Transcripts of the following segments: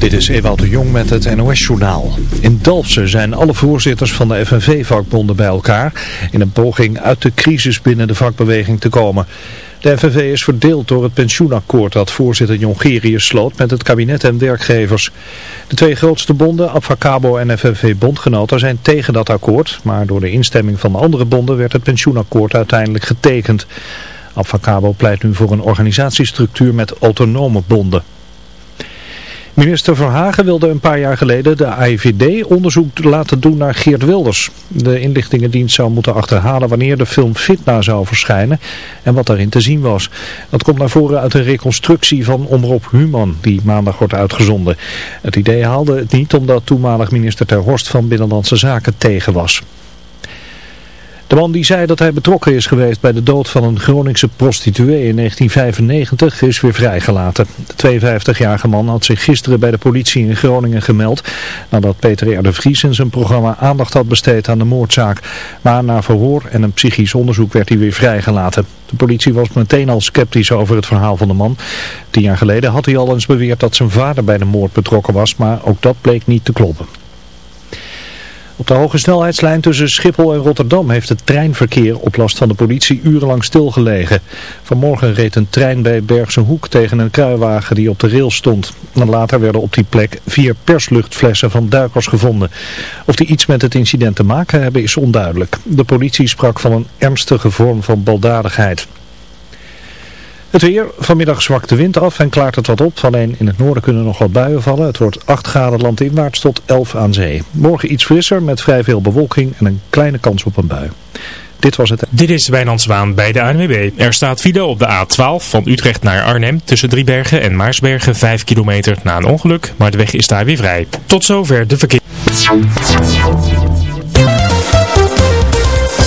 Dit is Ewout de Jong met het NOS-journaal. In Dalfsen zijn alle voorzitters van de FNV-vakbonden bij elkaar... in een poging uit de crisis binnen de vakbeweging te komen. De FNV is verdeeld door het pensioenakkoord dat voorzitter Jongerius sloot met het kabinet en werkgevers. De twee grootste bonden, Abfacabo en FNV-bondgenoten, zijn tegen dat akkoord... maar door de instemming van de andere bonden werd het pensioenakkoord uiteindelijk getekend. Abfacabo pleit nu voor een organisatiestructuur met autonome bonden. Minister Verhagen wilde een paar jaar geleden de AIVD onderzoek laten doen naar Geert Wilders. De inlichtingendienst zou moeten achterhalen wanneer de film Fitna zou verschijnen en wat daarin te zien was. Dat komt naar voren uit een reconstructie van Omroep Human die maandag wordt uitgezonden. Het idee haalde het niet omdat toenmalig minister Ter Horst van Binnenlandse Zaken tegen was. De man die zei dat hij betrokken is geweest bij de dood van een Groningse prostituee in 1995 is weer vrijgelaten. De 52-jarige man had zich gisteren bij de politie in Groningen gemeld nadat Peter R. de Vries in zijn programma aandacht had besteed aan de moordzaak. Maar na verhoor en een psychisch onderzoek werd hij weer vrijgelaten. De politie was meteen al sceptisch over het verhaal van de man. Tien jaar geleden had hij al eens beweerd dat zijn vader bij de moord betrokken was, maar ook dat bleek niet te kloppen. Op de hoge snelheidslijn tussen Schiphol en Rotterdam heeft het treinverkeer op last van de politie urenlang stilgelegen. Vanmorgen reed een trein bij Bergse Hoek tegen een kruiwagen die op de rail stond. Later werden op die plek vier persluchtflessen van duikers gevonden. Of die iets met het incident te maken hebben is onduidelijk. De politie sprak van een ernstige vorm van baldadigheid. Het weer, vanmiddag zwakt de wind af en klaart het wat op. Alleen in het noorden kunnen nog wat buien vallen. Het wordt 8 graden landinwaarts tot 11 aan zee. Morgen iets frisser met vrij veel bewolking en een kleine kans op een bui. Dit was het. Dit is Wijnand Zwaan bij de ANWB. Er staat file op de A12 van Utrecht naar Arnhem tussen Driebergen en Maarsbergen 5 kilometer na een ongeluk. Maar de weg is daar weer vrij. Tot zover de verkeer.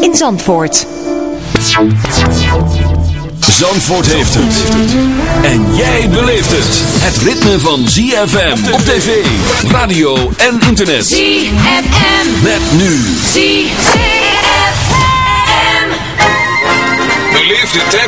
in Zandvoort. Zandvoort heeft het. En jij beleeft het. Het ritme van ZFM op tv, radio en internet. ZFM. Met nu. ZFM. Beleef de tijd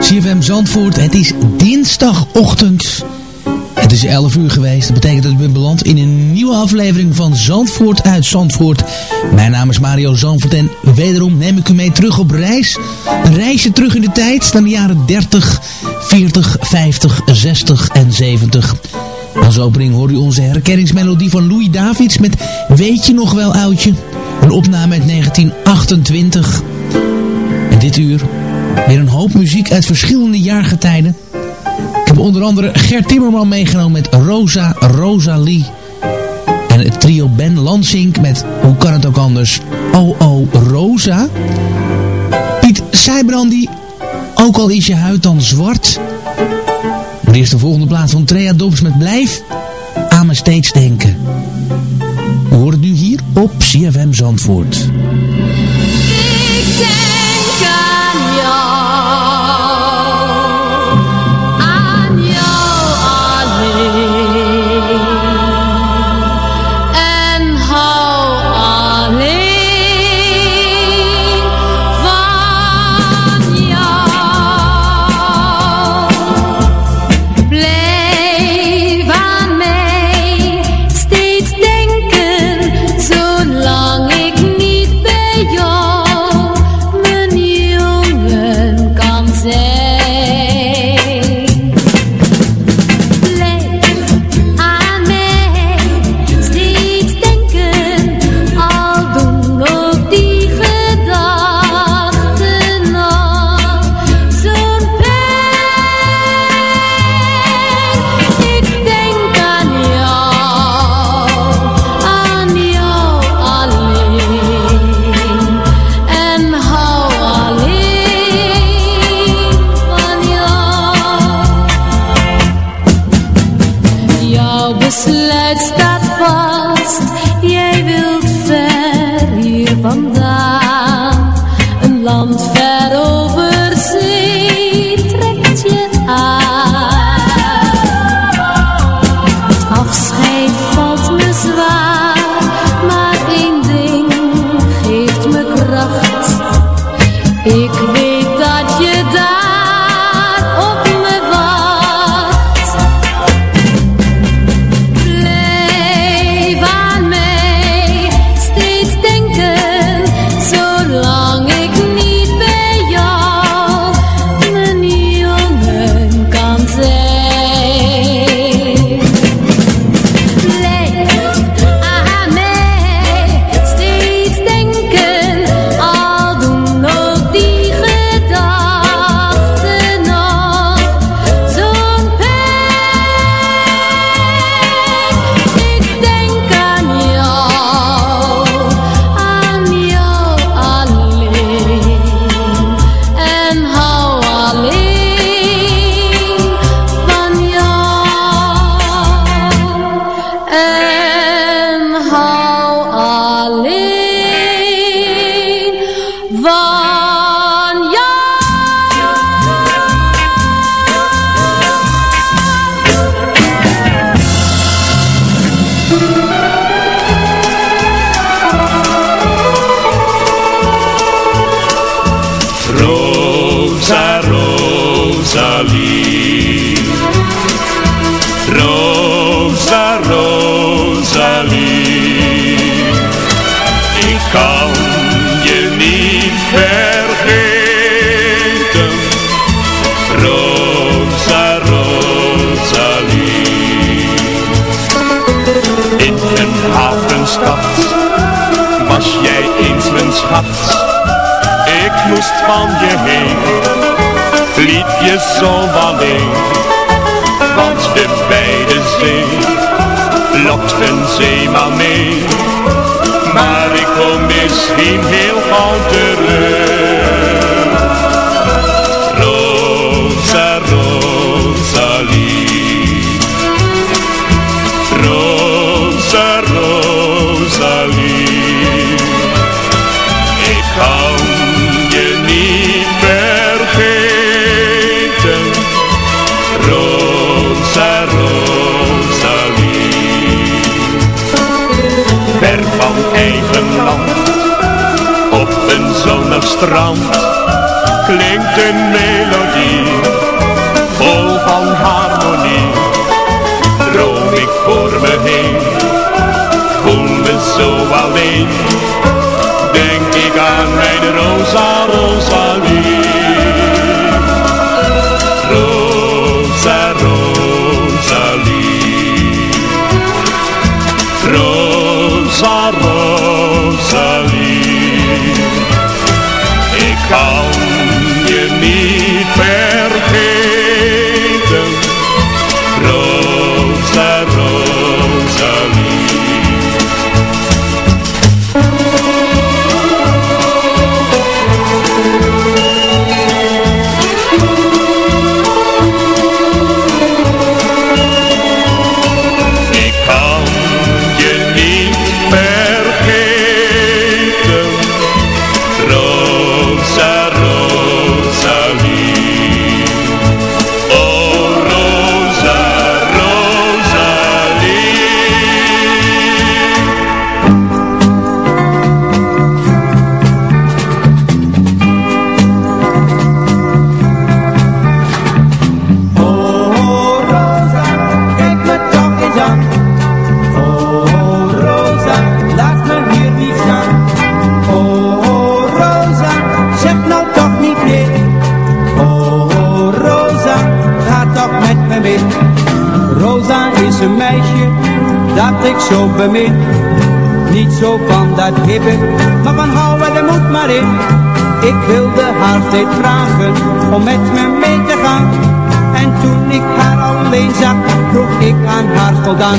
CFM Zandvoort, het is dinsdagochtend. Het is 11 uur geweest. Dat betekent dat ik ben beland in een nieuwe aflevering van Zandvoort uit Zandvoort. Mijn naam is Mario Zandvoort en wederom neem ik u mee terug op reis. Een reisje terug in de tijd naar de jaren 30, 40, 50, 60 en 70. Als opening hoor u onze herkenningsmelodie van Louis Davids met Weet je nog wel oudje? Een opname uit 1928. En dit uur Weer een hoop muziek uit verschillende jaargetijden. Ik heb onder andere Gert Timmerman meegenomen met Rosa Rosalie. En het trio Ben Lansink met, hoe kan het ook anders, Oh Oh Rosa. Piet Seibrandi, ook al is je huid dan zwart. Maar eerst de volgende plaats van Trea Dobbs met Blijf aan me steeds denken. We horen het nu hier op CFM Zandvoort. Ik denk was jij eens mijn schat. Ik moest van je heen, liet je zo alleen. Want de beide zee lokt een zeeman mee. Maar ik kom misschien heel gauw terug. Eigen land, op een zonnig strand, klinkt een melodie, vol van harmonie. Droom ik voor me heen, voel me zo alleen, denk ik aan mijn Rosa, Rosalie. Ik maar van houden de moed maar in. Ik wilde haar steeds vragen om met me mee te gaan. En toen ik haar alleen zag, vroeg ik aan haar voldaan.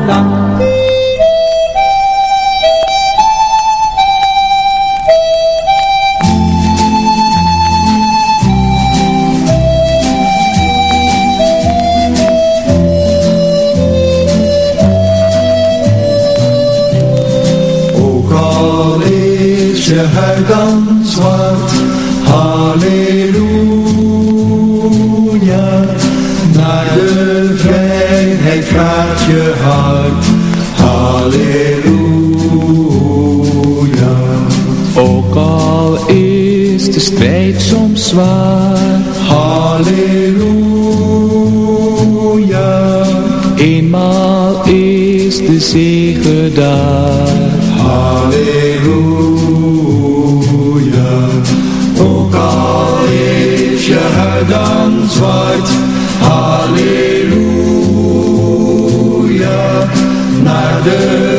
long zwaar. Halleluja. Eenmaal is de zege daar. Halleluja. Ook al is je huid dan zwart. Halleluja. Naar de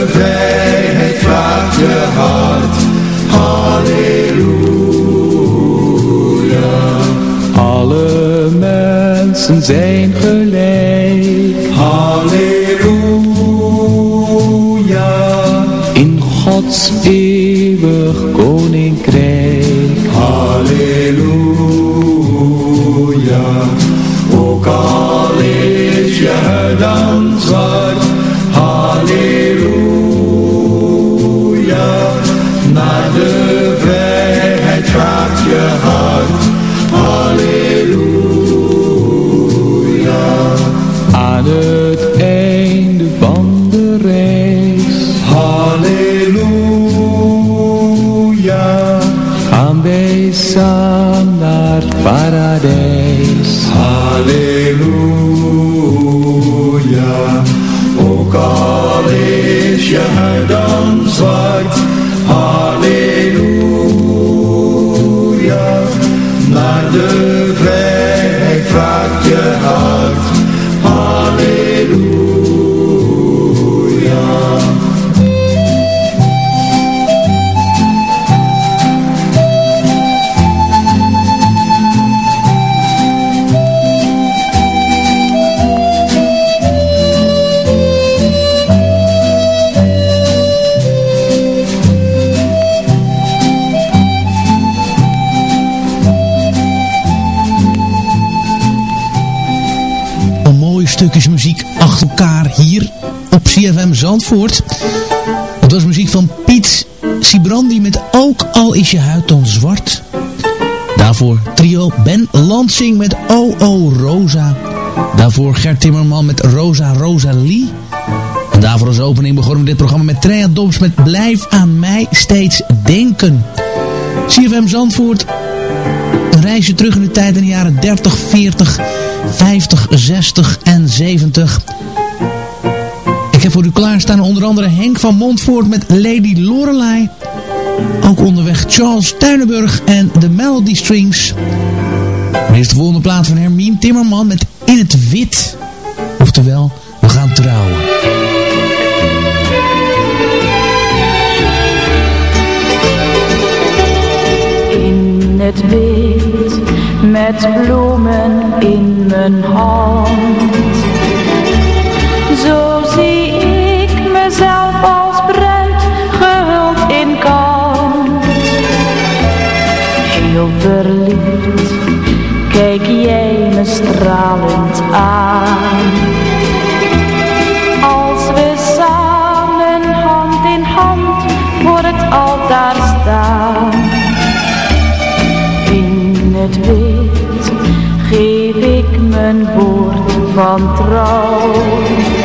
mensen zijn gelijk. Halleluja. In Gods eeuwig Muziek achter elkaar hier op CFM Zandvoort. Het was muziek van Piet Sibrandi met Ook al is je huid dan zwart. Daarvoor trio Ben Lansing met O O Rosa. Daarvoor Gert Timmerman met Rosa Rosalie. En daarvoor als opening begonnen we dit programma met Trea Dobbs met Blijf aan mij steeds denken. CFM Zandvoort een reisje terug in de tijd in de jaren 30, 40, 50, 60 en 70. Ik heb voor u klaarstaan onder andere Henk van Montvoort met Lady Lorelei. Ook onderweg Charles Tuinenburg en de Melody Strings. Maar eerst de volgende plaat van Hermine Timmerman met In het Wit. Oftewel, we gaan trouwen. In het wit, met bloemen in mijn hand. Zo zie ik mezelf als bruid, gehuld in kant. Heel verliefd, kijk jij me stralend aan. Van trouw.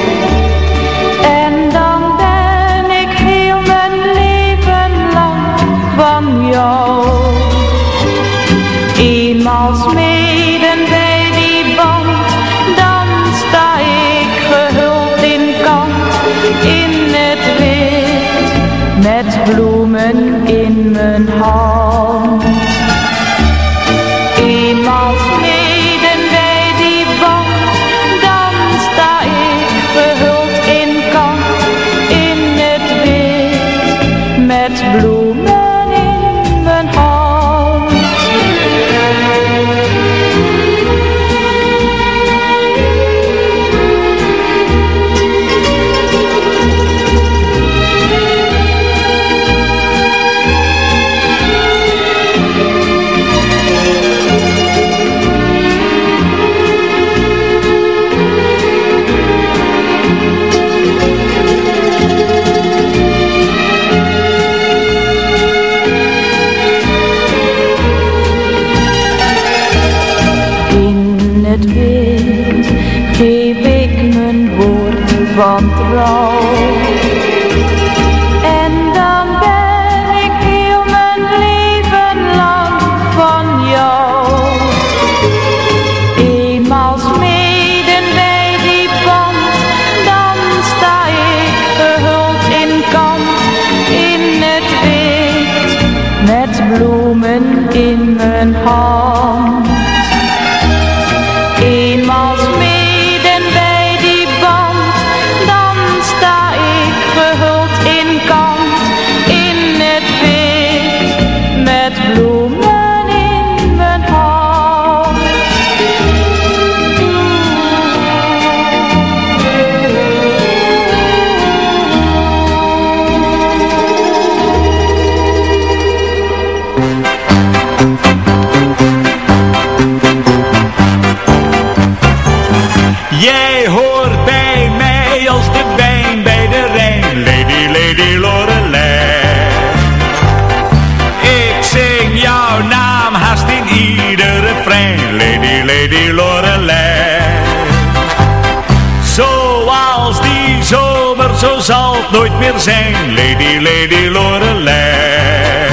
Lady, Lady Lorelei.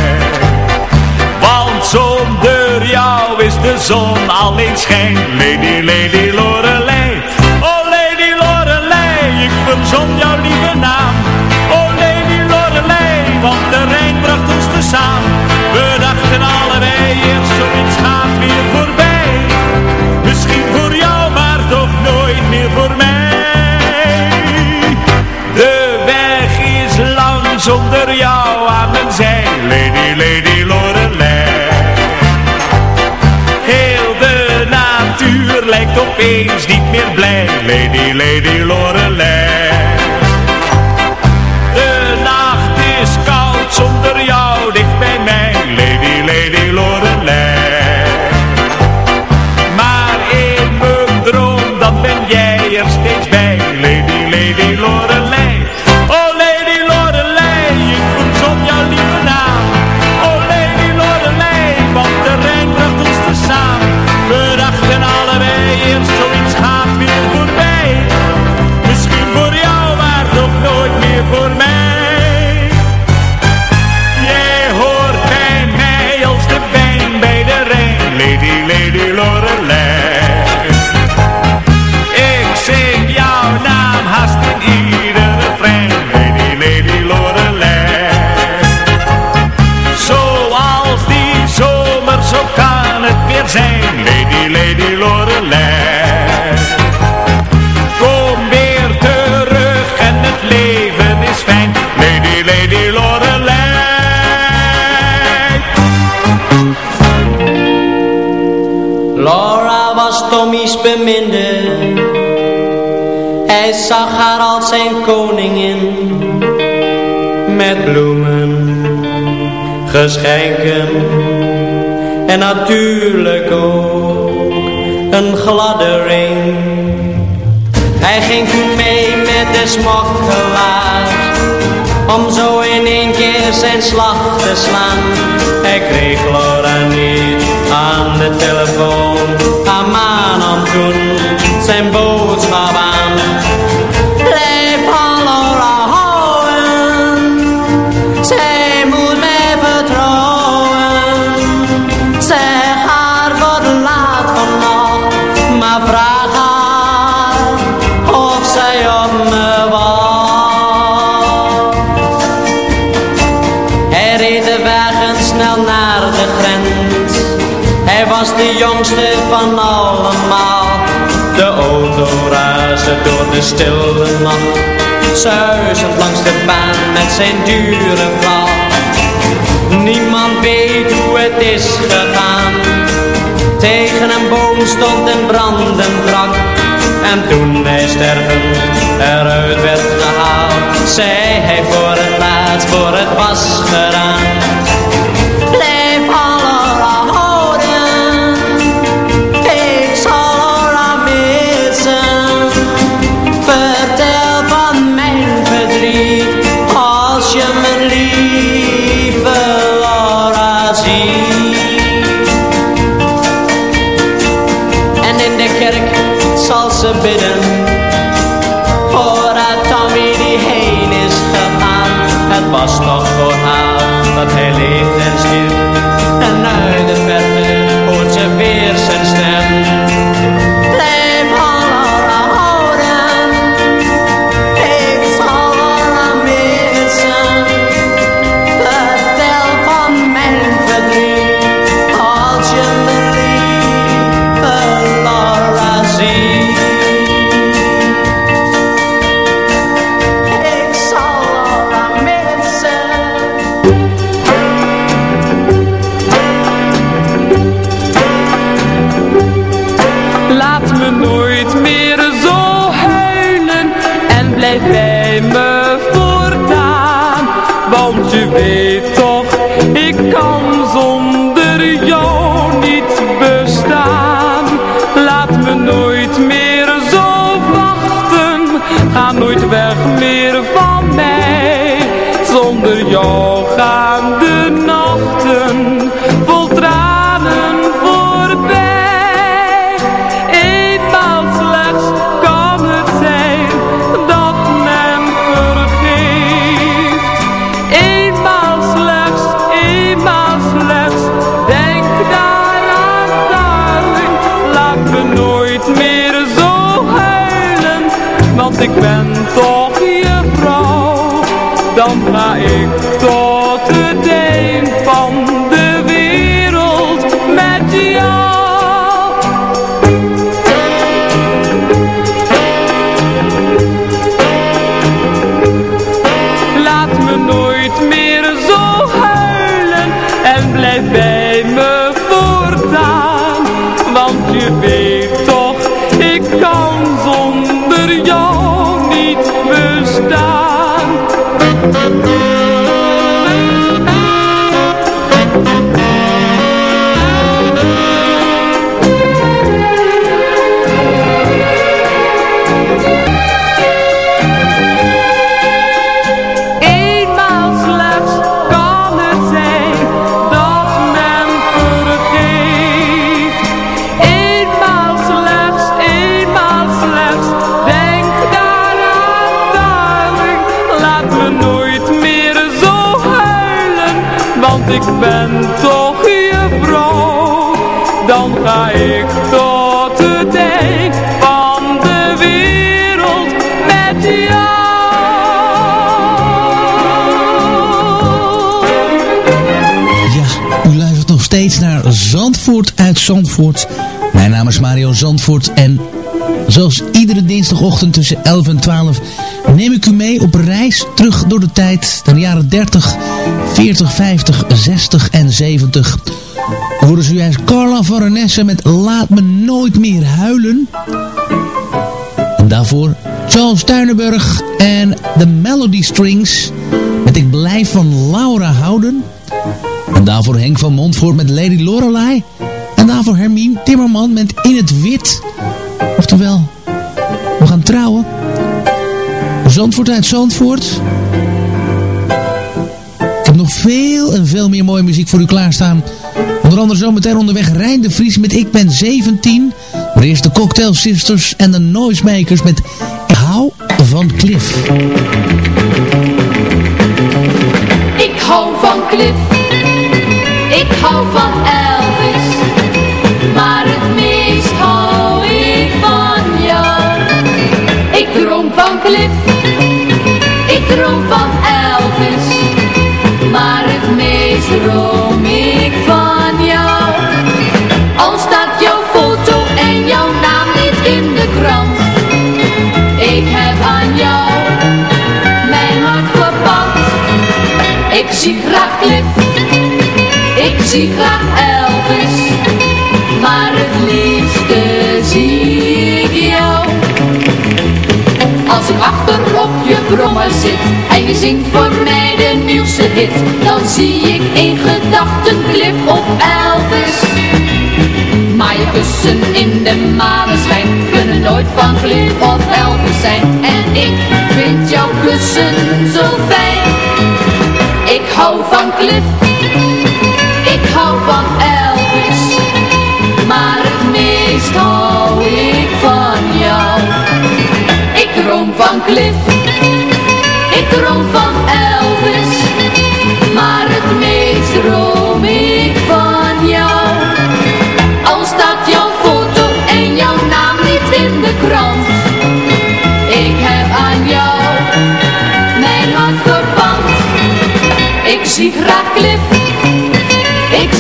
Want zonder jou is de zon alleen schijn, Lady Lady, Lady Lord, a lady. koningin met bloemen, geschenken en natuurlijk ook een gladde ring. Hij ging toen mee met de smokkelaar om zo in één keer zijn slag te slaan. Hij kreeg Laura niet aan de telefoon, haar toen zijn boodschap aan. was de jongste van allemaal. De auto raasde door de stille nacht. Suizend langs de baan met zijn dure val. Niemand weet hoe het is gegaan. Tegen een boom stond een brandend brak. En toen hij stervend eruit werd gehaald, zei hij voor het laatst, voor het was gedaan. Natalie. Zonder ik ben toch je vrouw. Dan ga ik tot het eind van de wereld met jou. Ja, u luistert nog steeds naar Zandvoort uit Zandvoort. Mijn naam is Mario Zandvoort en zoals iedere dinsdagochtend tussen 11 en 12 neem ik u mee op reis terug door de tijd naar de jaren 30, 40, 50, 60 en 70. Horen ze juist Carla van Renesse met Laat me nooit meer huilen. En daarvoor Charles Tuinenburg en de Melody Strings met Ik blijf van Laura houden. En daarvoor Henk van Montvoort met Lady Lorelei. En daarvoor Hermine Timmerman met In het Wit. Oftewel, we gaan trouwen. Zandvoort uit Zandvoort. Ik heb nog veel en veel meer mooie muziek voor u klaarstaan. Onder andere zometeen onderweg Rijn de Vries met Ik ben 17. Maar eerst de Cocktail Sisters en de Noisemakers met Ik hou van Cliff. Ik hou van Cliff, ik hou van Elvis, zie graag Elvis, maar het liefste zie ik jou. Als ik achter op je brommer zit en je zingt voor mij de nieuwste hit, dan zie ik in gedachten Cliff of Elvis. Maar je kussen in de maneschijn kunnen nooit van Cliff of Elvis zijn. En ik vind jouw kussen zo fijn. Ik hou van Cliff, ik hou van Elvis, maar het meest hou ik van jou. Ik droom van Cliff, ik droom van Elvis,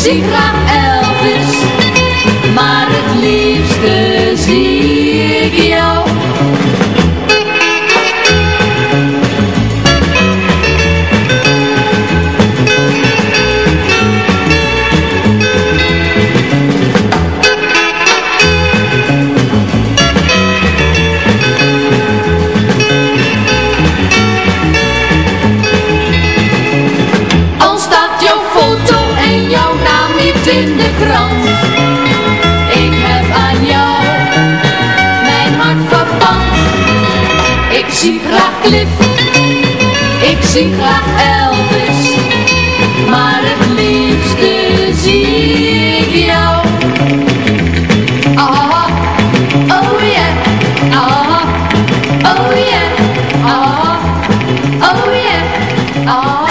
ik ik graag Elvis, maar het liefste zie ik jou. Ah, oh yeah, ah, oh yeah, ah, oh yeah, ah.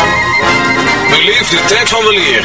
Beleef de tijd van weleer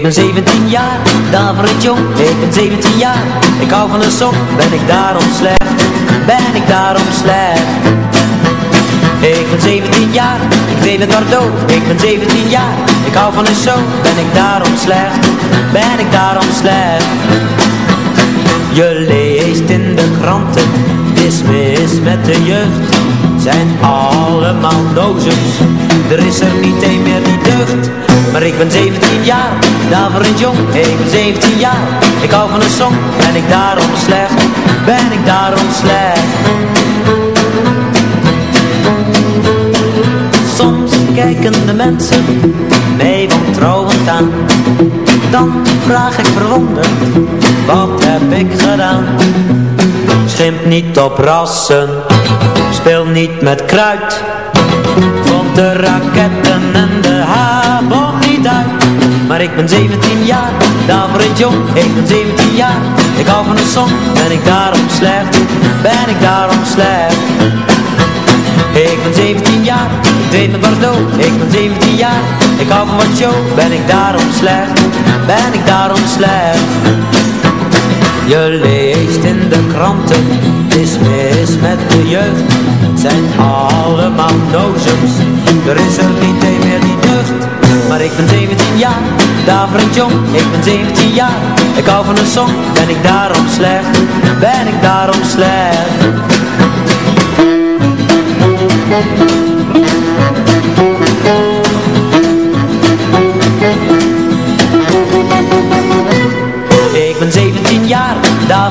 Ik ben 17 jaar, daverend jong, ik ben 17 jaar Ik hou van een sok, ben ik daarom slecht, ben ik daarom slecht? Ik ben 17 jaar, ik weet het maar dood. Ik ben 17 jaar, ik hou van een show, ben ik daarom slecht, ben ik daarom slecht? Je leest in de kranten, het is mis met de jeugd Zijn allemaal dozens, er is er niet een meer die deugt maar ik ben 17 jaar, daverend jong, ik ben 17 jaar. Ik hou van een song, ben ik daarom slecht, ben ik daarom slecht? Soms kijken de mensen mij wantrouwend aan. Dan vraag ik verwonderd, wat heb ik gedaan? Schimp niet op rassen, speel niet met kruid Vond de raketten en de habon niet uit. Maar ik ben 17 jaar, daverend jong Ik ben 17 jaar, ik hou van een song Ben ik daarom slecht, ben ik daarom slecht? Ik ben 17 jaar, ik weet met Bordeaux Ik ben 17 jaar, ik hou van wat show Ben ik daarom slecht, ben ik daarom slecht je leest in de kranten, is mis met de jeugd. Zijn allemaal nozems, er is er niet een meer die deugd. Maar ik ben 17 jaar, daverend jong, ik ben 17 jaar. Ik hou van een song, ben ik daarom slecht, ben ik daarom slecht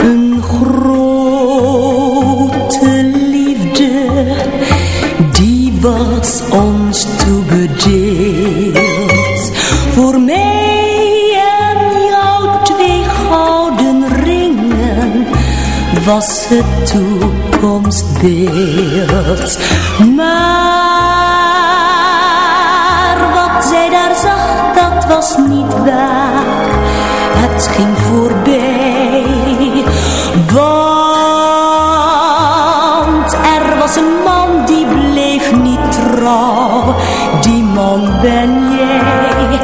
Een grote liefde, die was ons toebedeeld. Voor mij en jou twee gouden ringen was het toekomstbeeld. Maar Ging voorbij. Want er was een man die bleef niet trouw. Die man ben jij,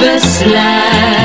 besluit.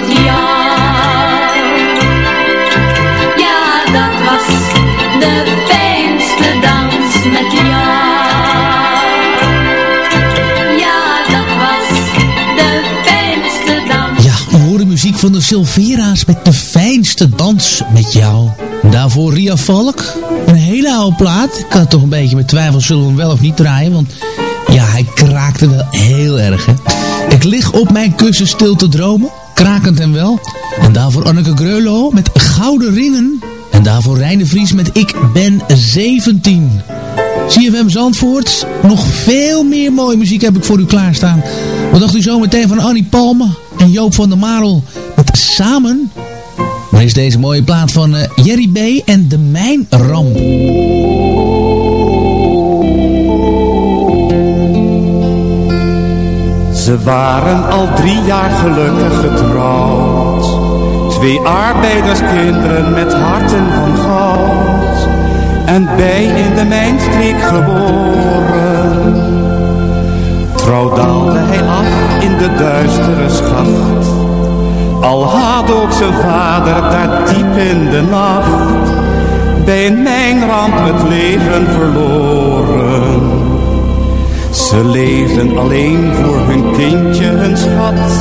met jou. Ja, dat was de fijnste dans Ja, we horen muziek van de Silvera's met de fijnste dans met jou. Daarvoor Ria Valk. Een hele oude plaat. Ik had toch een beetje met twijfel zullen we hem wel of niet draaien. Want ja, hij kraakte wel heel erg. Hè? Ik lig op mijn kussen stil te dromen krakend en wel. En daarvoor Anneke Greulow met Gouden Ringen. En daarvoor Reine Vries met Ik ben 17. CFM Zandvoort, nog veel meer mooie muziek heb ik voor u klaarstaan. Wat dacht u zo meteen van Annie Palme en Joop van der Marel met Samen? Maar is deze mooie plaat van uh, Jerry B. en de Mijnramp. Ze waren al drie jaar gelukkig getrouwd. Twee arbeiderskinderen met harten van goud. En bij in de mijnstreek geboren. Trouw daalde hij af in de duistere schacht. Al had ook zijn vader daar diep in de nacht. Bij een mijnramp het leven verloren. Ze leefden alleen voor hun kindje, hun schat.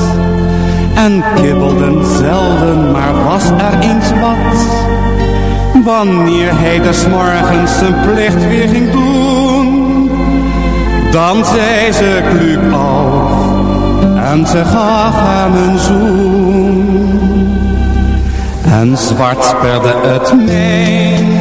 En kibbelden zelden, maar was er eens wat. Wanneer hij des morgens zijn plicht weer ging doen. Dan zei ze kluk af en ze gaf hem een zoen. En zwart sperde het mijn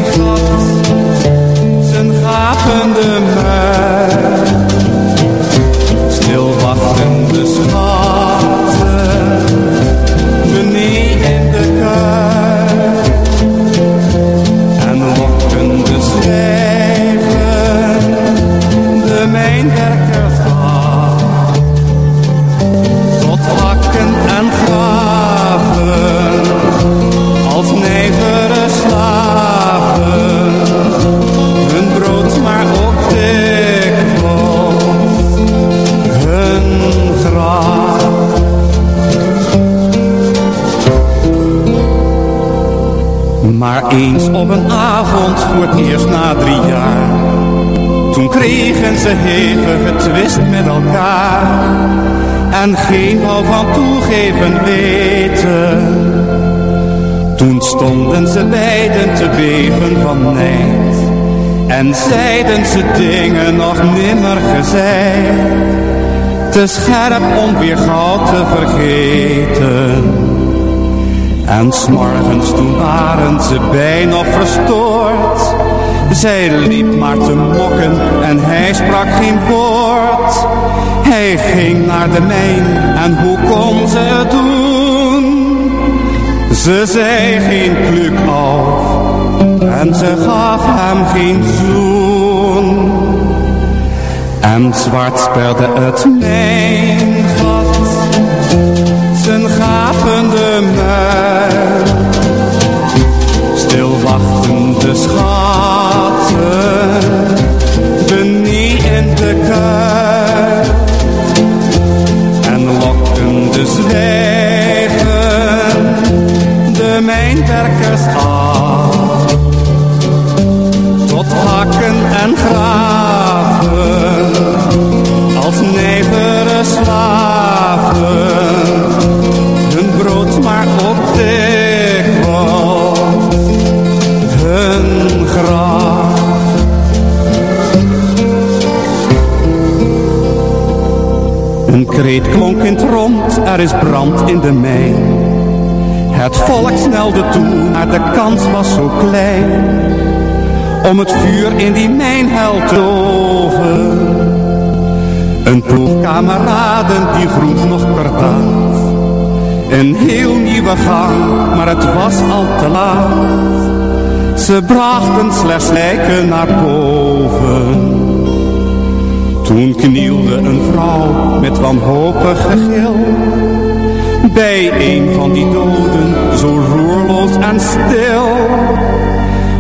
En geen wou van toegeven weten. Toen stonden ze beiden te beven van nijd. En zeiden ze dingen nog nimmer gezegd. Te scherp om weer gauw te vergeten. En s'morgens toen waren ze bijna verstoord. Zij liep maar te mokken en hij sprak geen woord. Hij ging naar de mijn en hoe kon ze het doen? Ze zei geen kluk af en ze gaf hem geen zoen. En zwart sperde het mijn gat, zijn gapende muil. Stil wachtende schatten, benieuwd in de kuil. En lokkende zwijgen, de mijnwerkers af. Tot hakken en graven, als nijvere slaven. Hun brood maar op dikwijls, Een kreet klonk in het rond, er is brand in de mijn. Het volk snelde toe, maar de kans was zo klein. Om het vuur in die mijnhel te doven. Een ploeg kameraden die vroeg nog dag. Een heel nieuwe gang, maar het was al te laat. Ze brachten slechts lijken naar boven. Toen knielde een vrouw met wanhopig gegil. Bij een van die doden, zo roerloos en stil.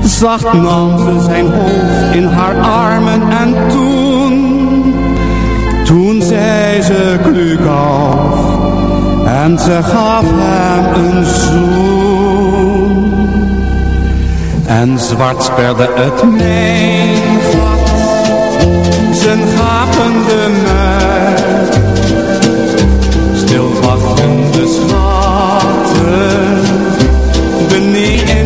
Zacht nam ze zijn hoofd in haar armen en toen Toen zei ze kluk af. En ze gaf hem een zoen. En zwart sperde het mijn gat zijn gapende muil. Stil wachtende schatten, beneden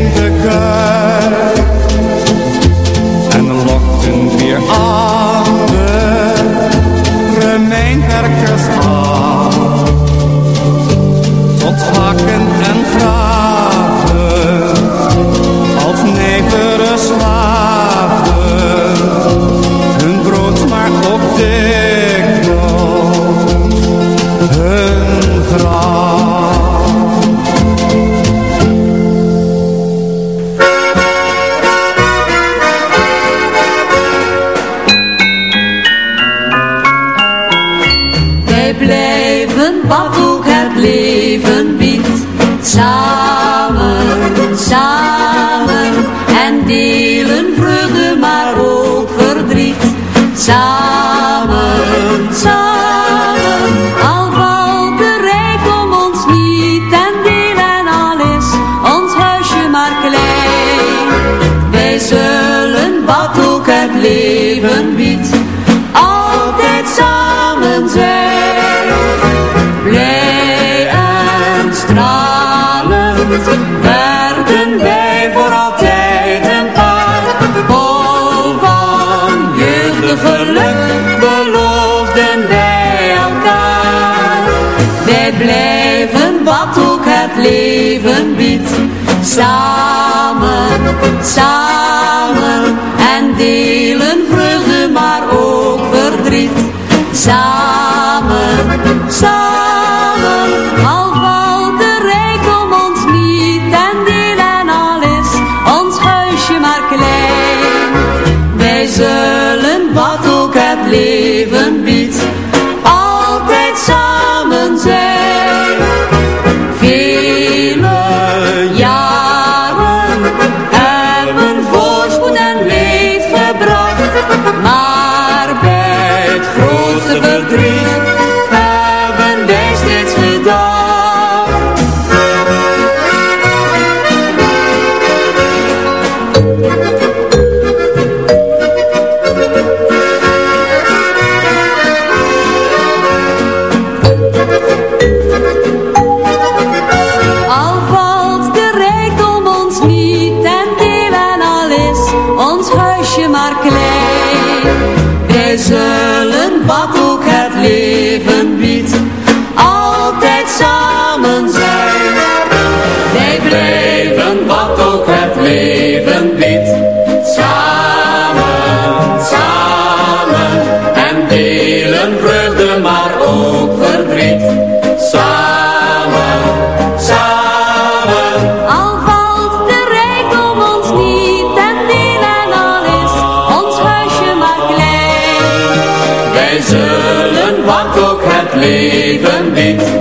Samen, samen en delen vreugde maar ook verdriet. Samen, samen. even niet.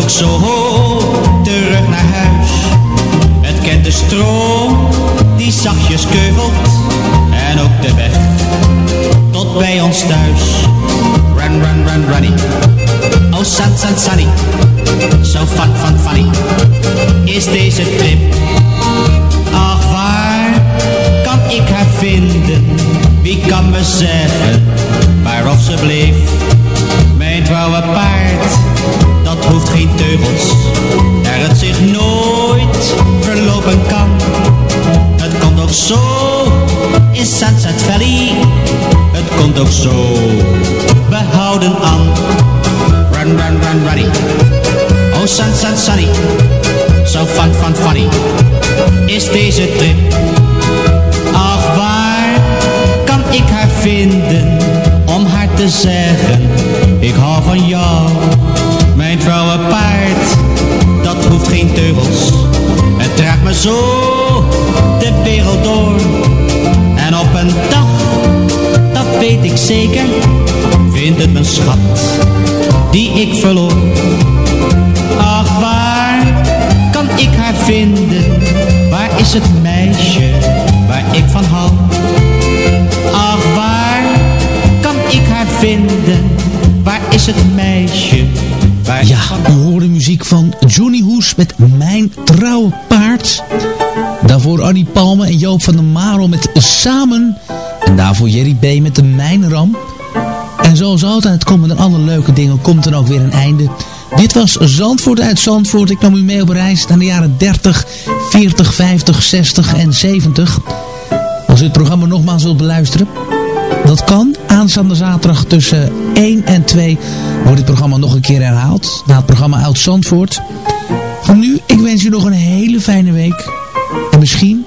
ook zo hoog terug naar huis. Het kent de stroom die zachtjes keuvelt en ook de weg tot bij ons thuis. Run, run, run, runny. Oh, san, san, sunny. Zo so fun, fun, funny. Is deze trip. Ach, waar kan ik haar vinden? Wie kan me zeggen waarop ze bleef? Mijn trouwe paard hoeft geen teugels, daar het zich nooit verlopen kan. Het komt ook zo in Sunset Valley, het komt ook zo behouden aan. Run, run, run, runny, oh Sunset sunny, zo fun, van funny is deze trip. Ach, waar kan ik haar vinden om haar te zeggen, ik hou van jou. Mijn trouwe paard, dat hoeft geen teugels. Het draagt me zo de wereld door. En op een dag, dat weet ik zeker, vindt het mijn schat die ik verloor. Ach, waar kan ik haar vinden? Waar is het meisje waar ik van hou? Ach, waar kan ik haar vinden? Waar is het meisje ja, u hoorde muziek van Johnny Hoes met Mijn Trouwe Paard. Daarvoor Annie Palme en Joop van der Marel met Samen. En daarvoor Jerry B. met de Mijnram. En zoals altijd komen er alle leuke dingen, komt er ook weer een einde. Dit was Zandvoort uit Zandvoort. Ik nam u mee op reis naar de jaren 30, 40, 50, 60 en 70. Als u het programma nogmaals wilt beluisteren, dat kan. Aanstaande zaterdag tussen 1 en 2 wordt dit programma nog een keer herhaald. Na het programma Oud Zandvoort. Voor nu, ik wens u nog een hele fijne week. En misschien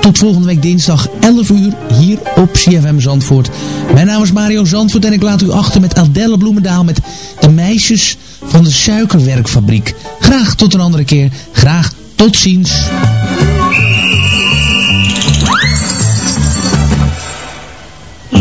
tot volgende week dinsdag 11 uur hier op CFM Zandvoort. Mijn naam is Mario Zandvoort en ik laat u achter met Adelle Bloemendaal met de meisjes van de suikerwerkfabriek. Graag tot een andere keer. Graag tot ziens.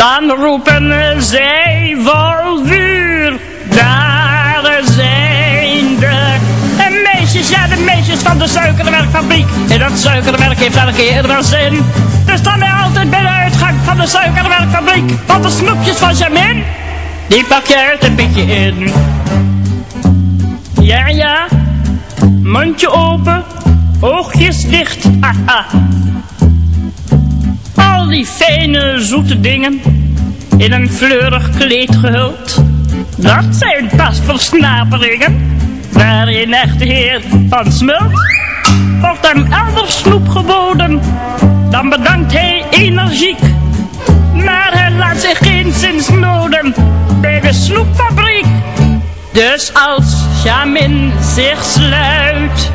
Dan roepen zij vol vuur. Daar zijn de meisjes, ja de meisjes van de suikerwerkfabriek. En dat suikerwerk heeft elke keer wel zin. Dus staan wij altijd bij de uitgang van de suikerwerkfabriek. Want de snoepjes van Jamin, die pak je uit een beetje in. Ja, ja, mondje open, oogjes dicht, haha. Al die fijne, zoete dingen, in een fleurig kleed gehuld. Dat zijn pas versnaperingen, waarin echte heer van smult. Wordt hem elders snoep geboden, dan bedankt hij energiek. Maar hij laat zich geen zins noden bij de snoepfabriek. Dus als Jamin zich sluit...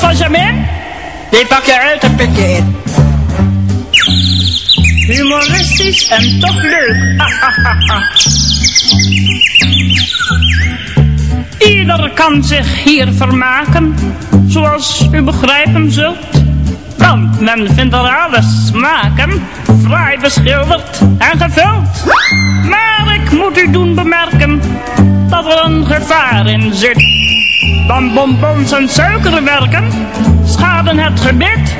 van Jamin, die pak je uit en pik je in. Humoristisch en toch leuk. Ieder kan zich hier vermaken, zoals u begrijpen zult. Want men vindt er alle smaken, fraai beschilderd en gevuld. Maar ik moet u doen bemerken, dat er een gevaar in zit. Want bonbons en suikerwerken schaden het gebit.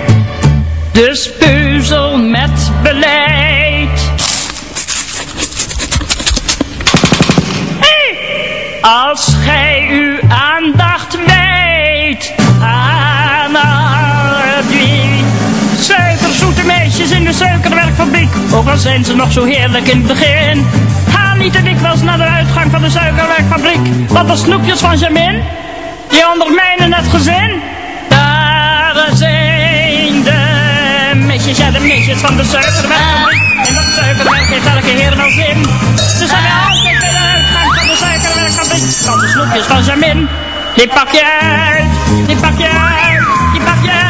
Dus peuzel met beleid. Als gij uw aandacht wijdt aan alle die suikerzoete meisjes in de suikerwerkfabriek. Ook al zijn ze nog zo heerlijk in het begin. Ga niet te dikwijls naar de uitgang van de suikerwerkfabriek. Want de snoepjes van Jamin, die ondermijnen het gezin. Daar zijn de meisjes, ja de meisjes van de suikerwerkfabriek. En dat suikerwerk heeft elke heer wel zin. Ze zijn altijd bij de uitgang van de suikerwerkfabriek. Van de snoepjes van Jamin, die pak je uit, die pak je uit, die pak je uit